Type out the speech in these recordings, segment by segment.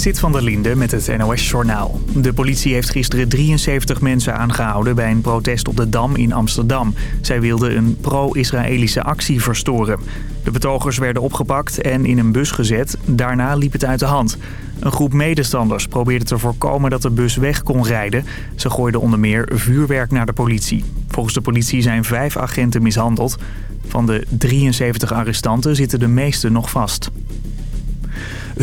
Sit van der Linde met het NOS-journaal. De politie heeft gisteren 73 mensen aangehouden bij een protest op de Dam in Amsterdam. Zij wilden een pro-Israëlische actie verstoren. De betogers werden opgepakt en in een bus gezet. Daarna liep het uit de hand. Een groep medestanders probeerde te voorkomen dat de bus weg kon rijden. Ze gooiden onder meer vuurwerk naar de politie. Volgens de politie zijn vijf agenten mishandeld. Van de 73 arrestanten zitten de meeste nog vast.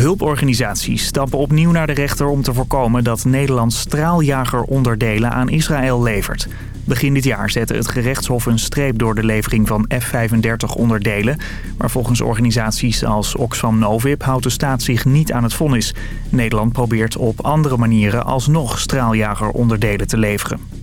Hulporganisaties stappen opnieuw naar de rechter om te voorkomen dat Nederland straaljageronderdelen aan Israël levert. Begin dit jaar zette het gerechtshof een streep door de levering van F-35 onderdelen. Maar volgens organisaties als Oxfam Novib houdt de staat zich niet aan het vonnis. Nederland probeert op andere manieren alsnog straaljageronderdelen te leveren.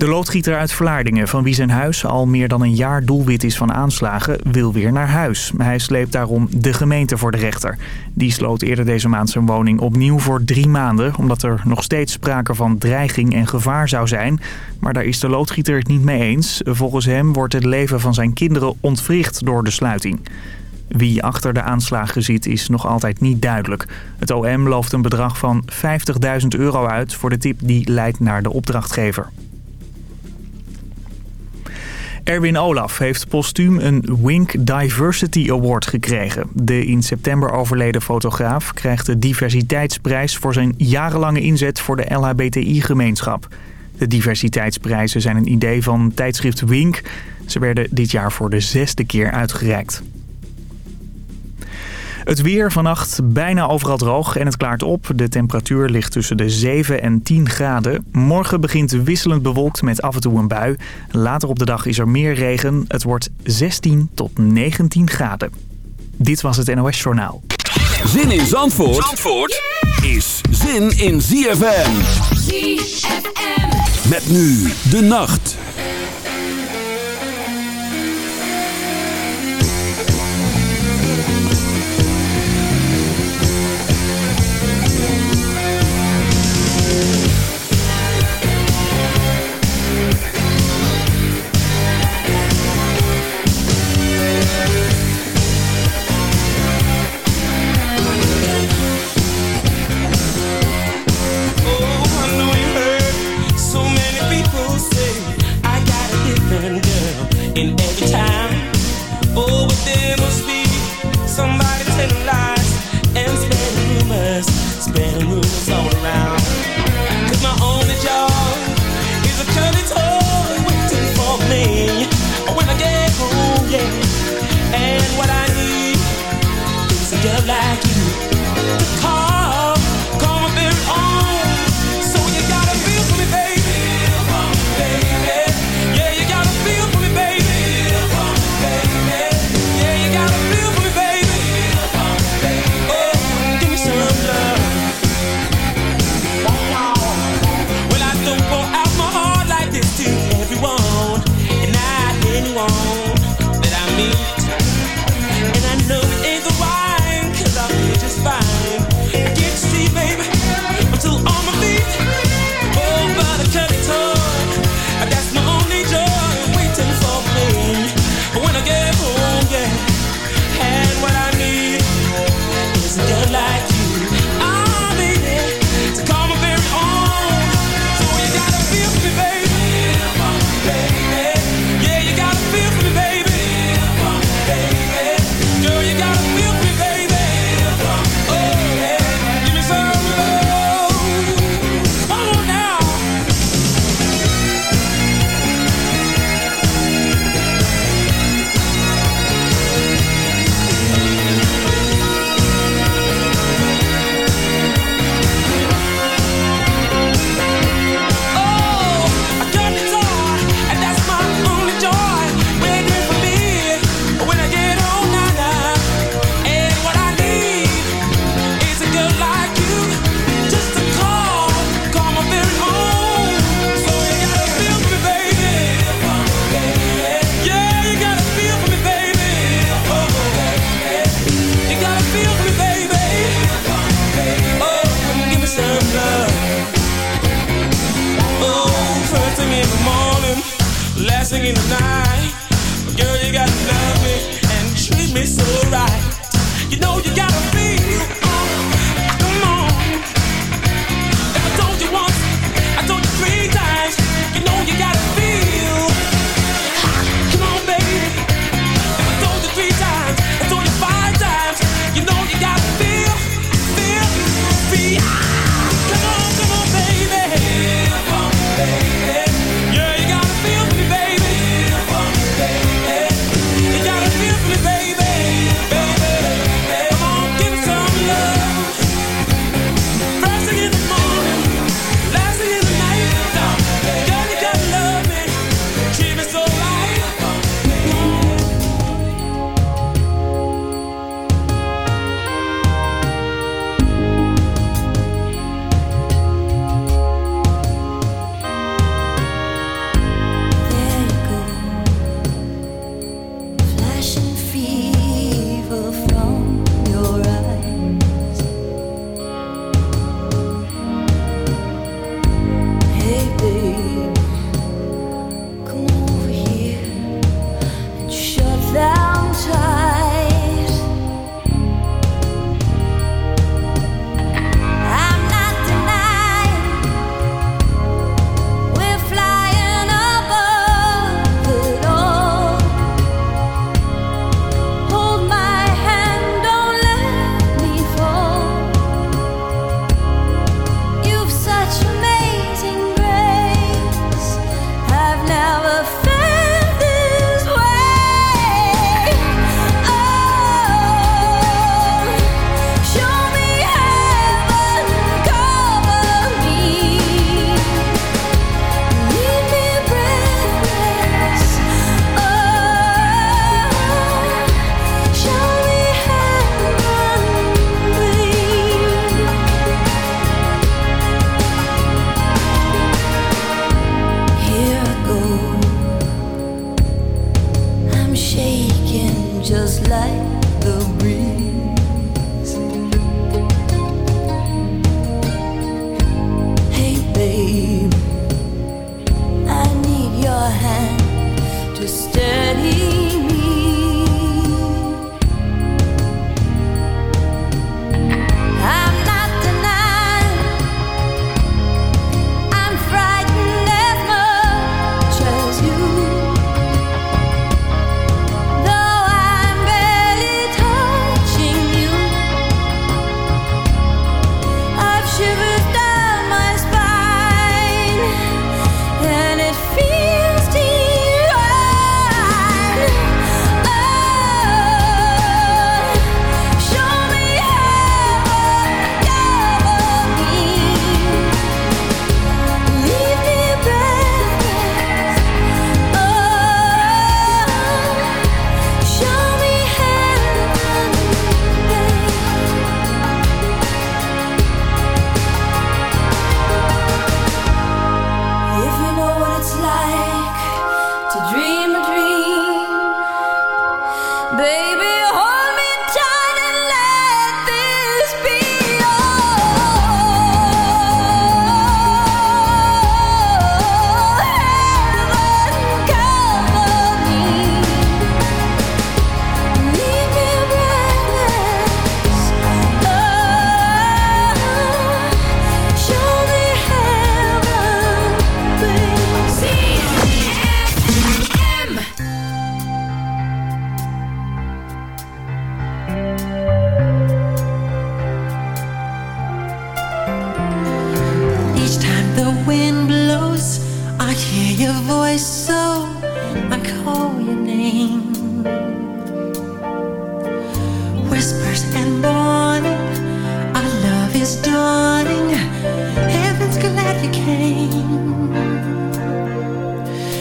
De loodgieter uit Vlaardingen, van wie zijn huis al meer dan een jaar doelwit is van aanslagen, wil weer naar huis. Hij sleept daarom de gemeente voor de rechter. Die sloot eerder deze maand zijn woning opnieuw voor drie maanden... omdat er nog steeds sprake van dreiging en gevaar zou zijn. Maar daar is de loodgieter het niet mee eens. Volgens hem wordt het leven van zijn kinderen ontwricht door de sluiting. Wie achter de aanslagen zit is nog altijd niet duidelijk. Het OM looft een bedrag van 50.000 euro uit voor de tip die leidt naar de opdrachtgever. Erwin Olaf heeft postuum een Wink Diversity Award gekregen. De in september overleden fotograaf krijgt de diversiteitsprijs... voor zijn jarenlange inzet voor de LHBTI-gemeenschap. De diversiteitsprijzen zijn een idee van tijdschrift Wink. Ze werden dit jaar voor de zesde keer uitgereikt. Het weer vannacht bijna overal droog en het klaart op. De temperatuur ligt tussen de 7 en 10 graden. Morgen begint wisselend bewolkt met af en toe een bui. Later op de dag is er meer regen. Het wordt 16 tot 19 graden. Dit was het NOS Journaal. Zin in Zandvoort, Zandvoort is zin in ZFM. ZFM. Met nu de nacht.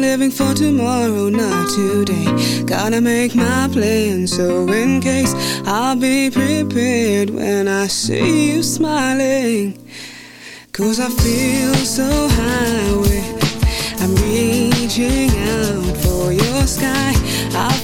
living for tomorrow, not today. Gotta make my plan so in case I'll be prepared when I see you smiling. Cause I feel so high I'm reaching out for your sky. I've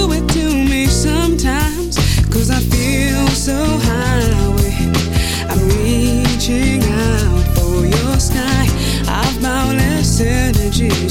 energies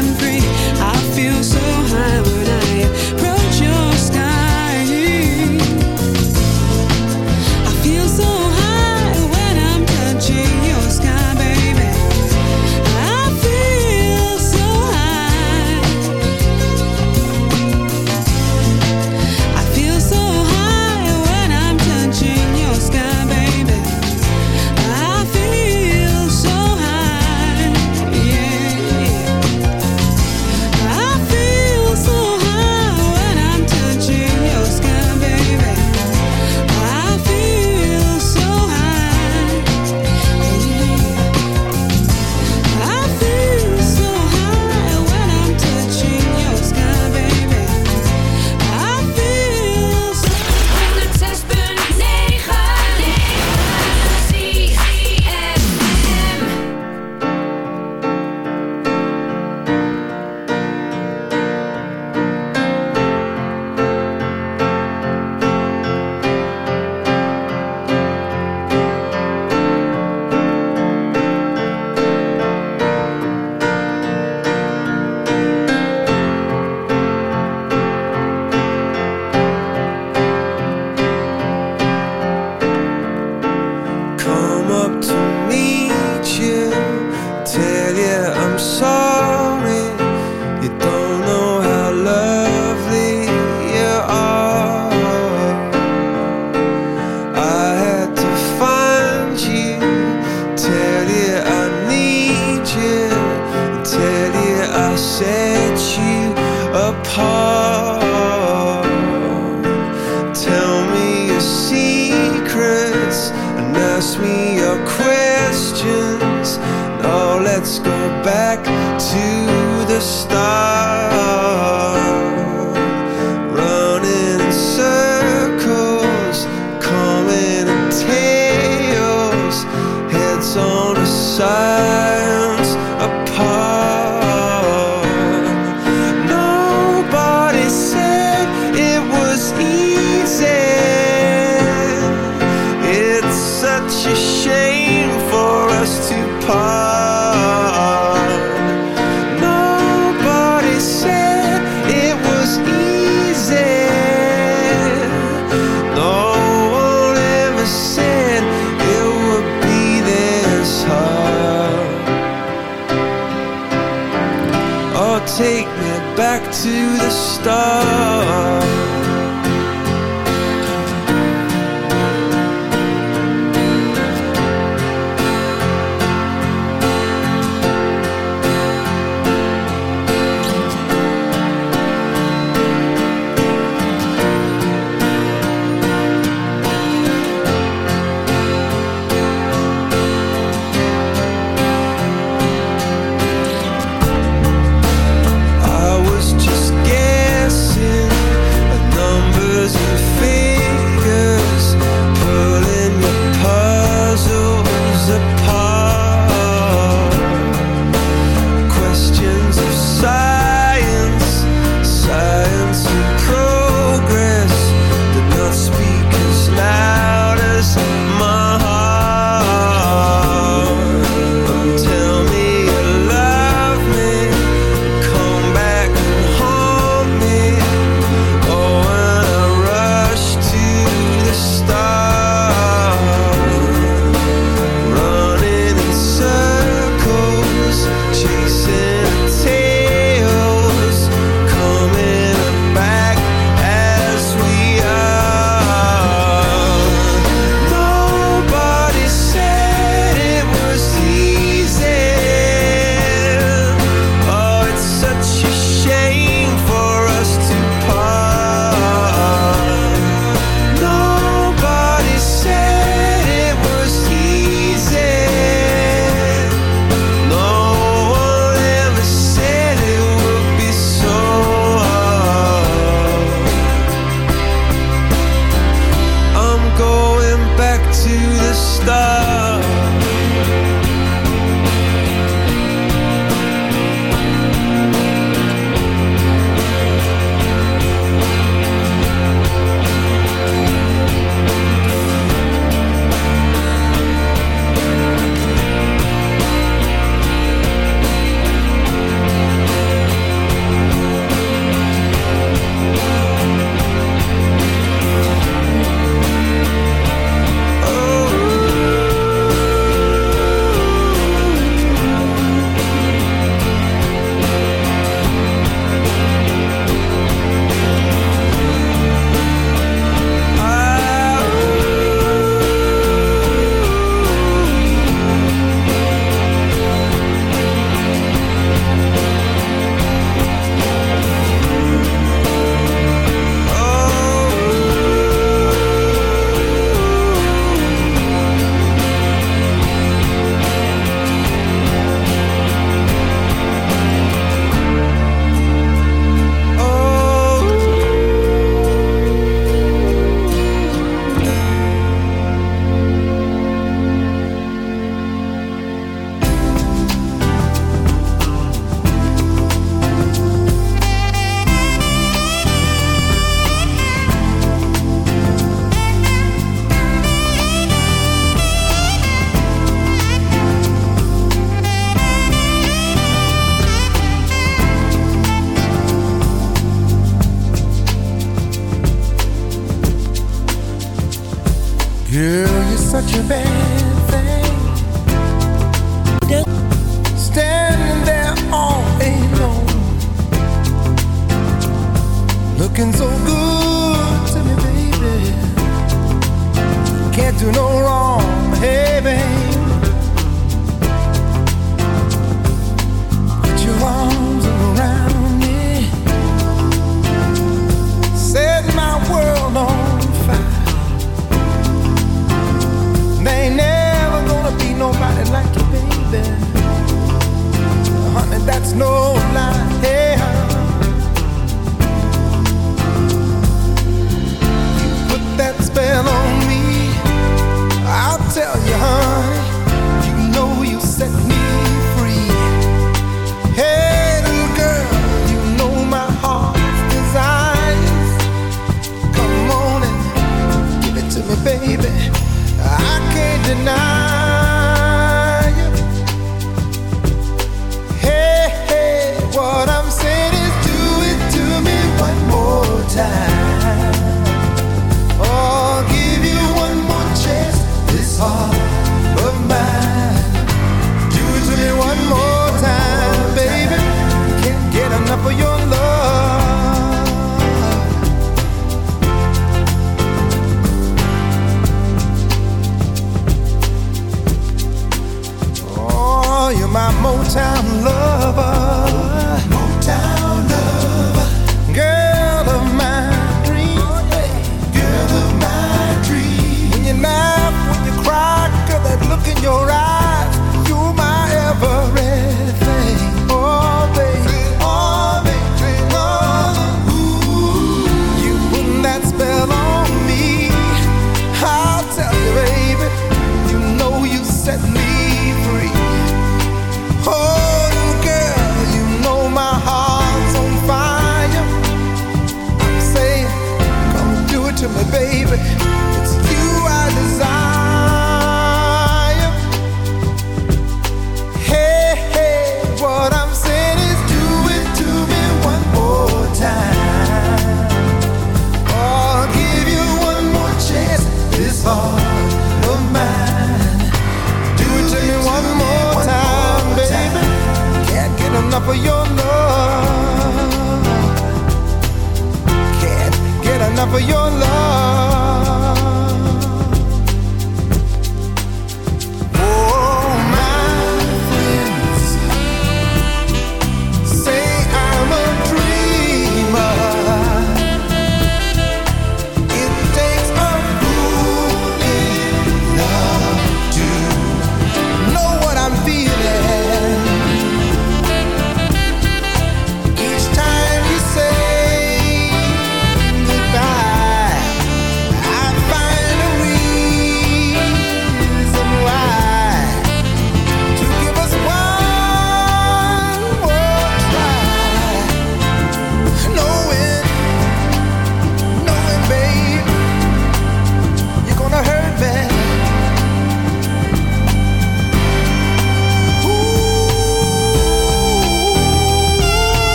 for your love.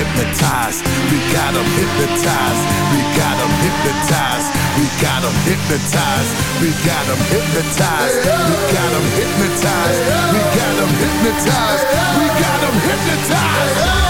hypnotized. We got them hypnotized. We got them hypnotized. We got them hypnotized. We got them hypnotized. We got them hypnotized. We got them hypnotized. We got them hypnotized. time I come in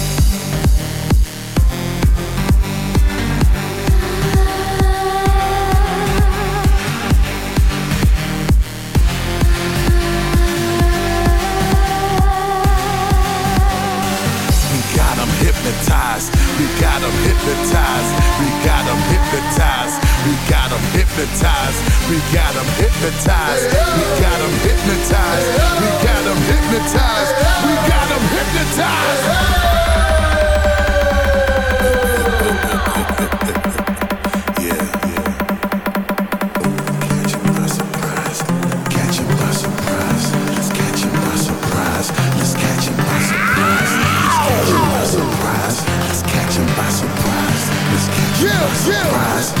Hypnotized. We got them hypnotized. We got them hypnotized. We got them hypnotized. We got them hypnotized. surprise. Let's catch him by